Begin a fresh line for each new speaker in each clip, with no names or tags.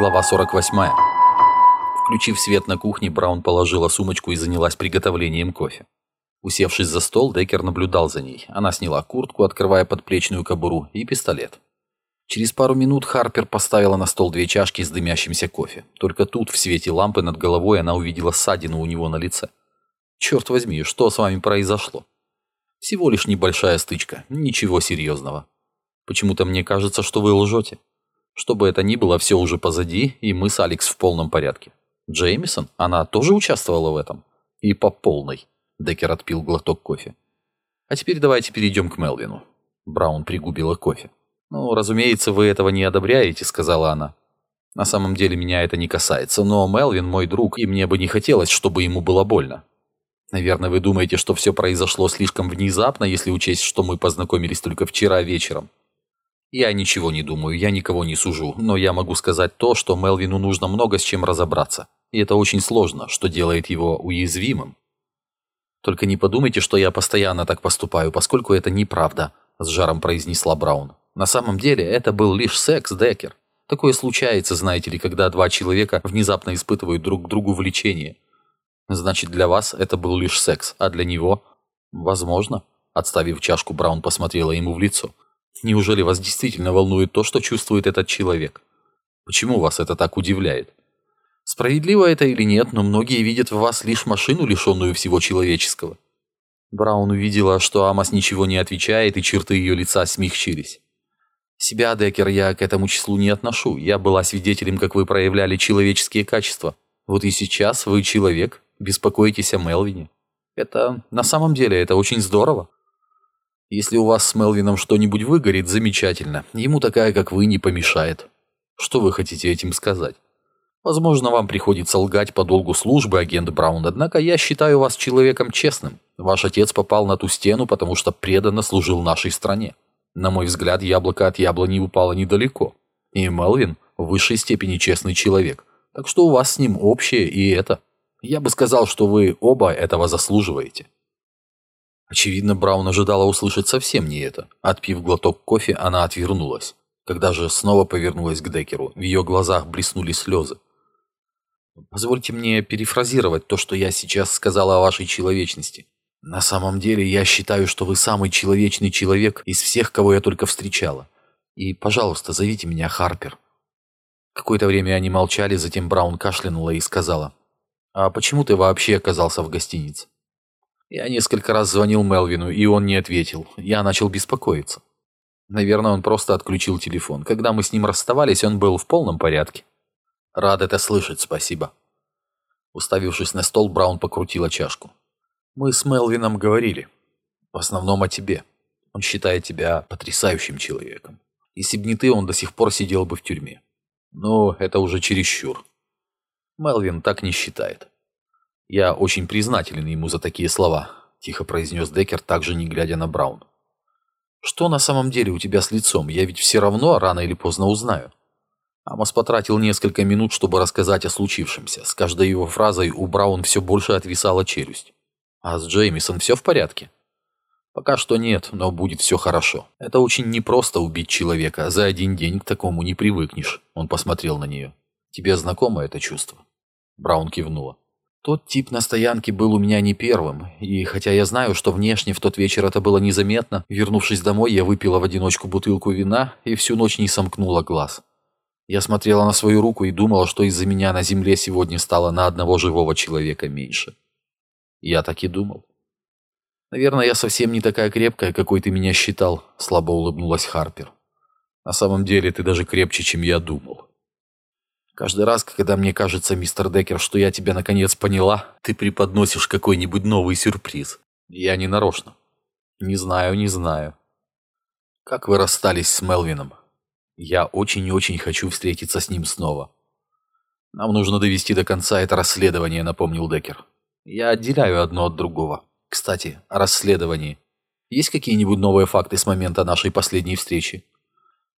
Глава 48. Включив свет на кухне, Браун положила сумочку и занялась приготовлением кофе. Усевшись за стол, Деккер наблюдал за ней. Она сняла куртку, открывая подплечную кобуру, и пистолет. Через пару минут Харпер поставила на стол две чашки с дымящимся кофе. Только тут, в свете лампы над головой, она увидела ссадину у него на лице. «Черт возьми, что с вами произошло?» «Всего лишь небольшая стычка, ничего серьезного. Почему-то мне кажется, что вы лжете». Что бы это ни было, все уже позади, и мы с Алекс в полном порядке. Джеймисон? Она тоже участвовала в этом? И по полной. Деккер отпил глоток кофе. А теперь давайте перейдем к Мелвину. Браун пригубила кофе. «Ну, разумеется, вы этого не одобряете», — сказала она. «На самом деле меня это не касается, но Мелвин мой друг, и мне бы не хотелось, чтобы ему было больно. Наверное, вы думаете, что все произошло слишком внезапно, если учесть, что мы познакомились только вчера вечером. Я ничего не думаю, я никого не сужу, но я могу сказать то, что Мелвину нужно много с чем разобраться. И это очень сложно, что делает его уязвимым. Только не подумайте, что я постоянно так поступаю, поскольку это неправда, с жаром произнесла Браун. На самом деле это был лишь секс, Деккер. Такое случается, знаете ли, когда два человека внезапно испытывают друг к другу влечение. Значит, для вас это был лишь секс, а для него... Возможно. Отставив чашку, Браун посмотрела ему в лицо. Неужели вас действительно волнует то, что чувствует этот человек? Почему вас это так удивляет? Справедливо это или нет, но многие видят в вас лишь машину, лишенную всего человеческого. Браун увидела, что Амос ничего не отвечает, и черты ее лица смягчились. Себя, Деккер, я к этому числу не отношу. Я была свидетелем, как вы проявляли человеческие качества. Вот и сейчас вы человек, беспокоитесь о Мелвине. Это, на самом деле, это очень здорово. Если у вас с Мелвином что-нибудь выгорит, замечательно. Ему такая, как вы, не помешает. Что вы хотите этим сказать? Возможно, вам приходится лгать по долгу службы, агент Браун, однако я считаю вас человеком честным. Ваш отец попал на ту стену, потому что преданно служил нашей стране. На мой взгляд, яблоко от яблони упало недалеко. И Мелвин в высшей степени честный человек. Так что у вас с ним общее и это. Я бы сказал, что вы оба этого заслуживаете. Очевидно, Браун ожидала услышать совсем не это. Отпив глоток кофе, она отвернулась. Когда же снова повернулась к Деккеру, в ее глазах блеснули слезы. «Позвольте мне перефразировать то, что я сейчас сказала о вашей человечности. На самом деле, я считаю, что вы самый человечный человек из всех, кого я только встречала. И, пожалуйста, зовите меня Харпер». Какое-то время они молчали, затем Браун кашлянула и сказала, «А почему ты вообще оказался в гостинице?» Я несколько раз звонил Мелвину, и он не ответил. Я начал беспокоиться. Наверное, он просто отключил телефон. Когда мы с ним расставались, он был в полном порядке. Рад это слышать, спасибо. Уставившись на стол, Браун покрутила чашку. Мы с Мелвином говорили. В основном о тебе. Он считает тебя потрясающим человеком. Если бы не ты, он до сих пор сидел бы в тюрьме. Но это уже чересчур. Мелвин так не считает. «Я очень признателен ему за такие слова», – тихо произнес Деккер, также не глядя на Браун. «Что на самом деле у тебя с лицом? Я ведь все равно рано или поздно узнаю». Амос потратил несколько минут, чтобы рассказать о случившемся. С каждой его фразой у Браун все больше отвисала челюсть. «А с Джеймисон все в порядке?» «Пока что нет, но будет все хорошо. Это очень непросто убить человека. За один день к такому не привыкнешь». Он посмотрел на нее. «Тебе знакомо это чувство?» Браун кивнула. Тот тип на стоянке был у меня не первым, и хотя я знаю, что внешне в тот вечер это было незаметно, вернувшись домой, я выпила в одиночку бутылку вина и всю ночь не сомкнула глаз. Я смотрела на свою руку и думала, что из-за меня на земле сегодня стало на одного живого человека меньше. Я так и думал. «Наверное, я совсем не такая крепкая, какой ты меня считал», — слабо улыбнулась Харпер. «На самом деле ты даже крепче, чем я думал». Каждый раз, когда мне кажется, мистер Деккер, что я тебя наконец поняла, ты преподносишь какой-нибудь новый сюрприз. Я не нарочно. Не знаю, не знаю. Как вы расстались с Мелвином? Я очень и очень хочу встретиться с ним снова. Нам нужно довести до конца это расследование, напомнил Деккер. Я отделяю одно от другого. Кстати, о расследовании. Есть какие-нибудь новые факты с момента нашей последней встречи?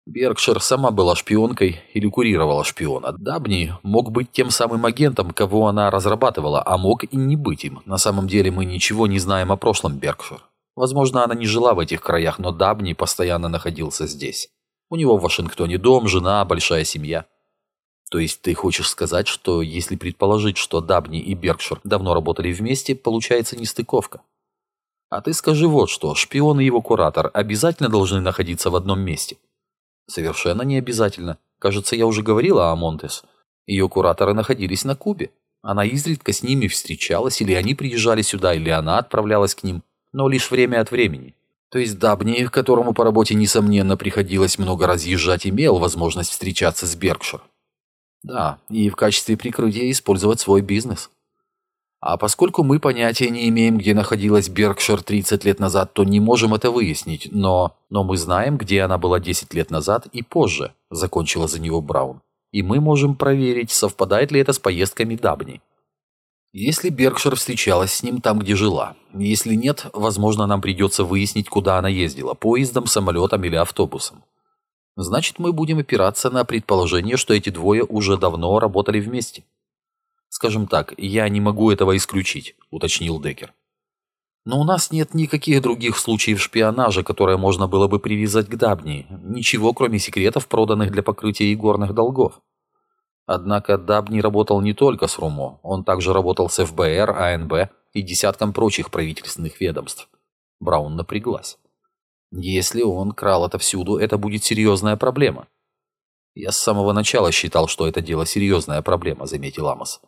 Беркшир сама была шпионкой или курировала шпиона. Дабни мог быть тем самым агентом, кого она разрабатывала, а мог и не быть им. На самом деле мы ничего не знаем о прошлом Беркшир. Возможно, она не жила в этих краях, но Дабни постоянно находился здесь. У него в Вашингтоне дом, жена, большая семья. То есть ты хочешь сказать, что если предположить, что Дабни и Беркшир давно работали вместе, получается нестыковка? А ты скажи вот что, шпион и его куратор обязательно должны находиться в одном месте? Совершенно не обязательно. Кажется, я уже говорила о Монтес. Ее кураторы находились на Кубе. Она изредка с ними встречалась, или они приезжали сюда, или она отправлялась к ним, но лишь время от времени. То есть Дабни, которому по работе, несомненно, приходилось много разъезжать, имел возможность встречаться с Беркшир. Да, и в качестве прикрытия использовать свой бизнес. А поскольку мы понятия не имеем, где находилась Беркшир 30 лет назад, то не можем это выяснить, но... Но мы знаем, где она была 10 лет назад и позже, закончила за него Браун. И мы можем проверить, совпадает ли это с поездками Дабни. Если Беркшир встречалась с ним там, где жила. Если нет, возможно, нам придется выяснить, куда она ездила, поездом, самолетом или автобусом. Значит, мы будем опираться на предположение, что эти двое уже давно работали вместе. Скажем так, я не могу этого исключить, уточнил Деккер. Но у нас нет никаких других случаев шпионажа, которые можно было бы привязать к Дабни. Ничего, кроме секретов, проданных для покрытия игорных долгов. Однако Дабни работал не только с РУМО, он также работал с ФБР, АНБ и десятком прочих правительственных ведомств. Браун напряглась. Если он крал отовсюду, это будет серьезная проблема. Я с самого начала считал, что это дело серьезная проблема, заметил Амос.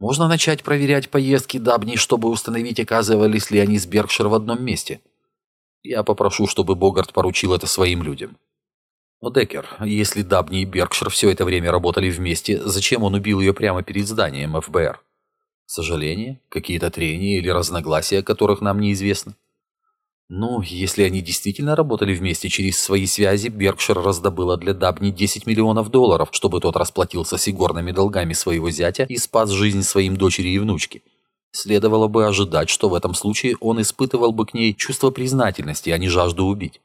Можно начать проверять поездки Дабни, чтобы установить, оказывались ли они с Беркшир в одном месте. Я попрошу, чтобы Богарт поручил это своим людям. Но, Деккер, если Дабни и Беркшир все это время работали вместе, зачем он убил ее прямо перед зданием ФБР? Сожаление? Какие-то трения или разногласия, которых нам неизвестно? Ну, если они действительно работали вместе через свои связи, Беркшир раздобыла для Дабни 10 миллионов долларов, чтобы тот расплатился с игорными долгами своего зятя и спас жизнь своим дочери и внучке. Следовало бы ожидать, что в этом случае он испытывал бы к ней чувство признательности, а не жажду убить.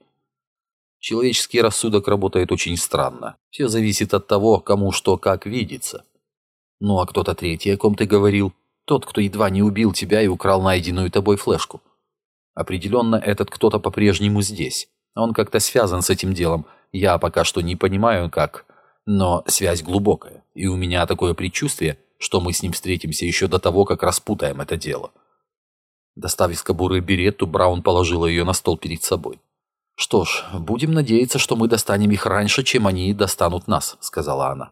Человеческий рассудок работает очень странно. Все зависит от того, кому что как видится. Ну а кто-то третий, о ком ты говорил? Тот, кто едва не убил тебя и украл найденную тобой флешку. Определенно, этот кто-то по-прежнему здесь. Он как-то связан с этим делом. Я пока что не понимаю, как. Но связь глубокая. И у меня такое предчувствие, что мы с ним встретимся еще до того, как распутаем это дело. Достав из кобуры беретту, Браун положила ее на стол перед собой. «Что ж, будем надеяться, что мы достанем их раньше, чем они достанут нас», — сказала она.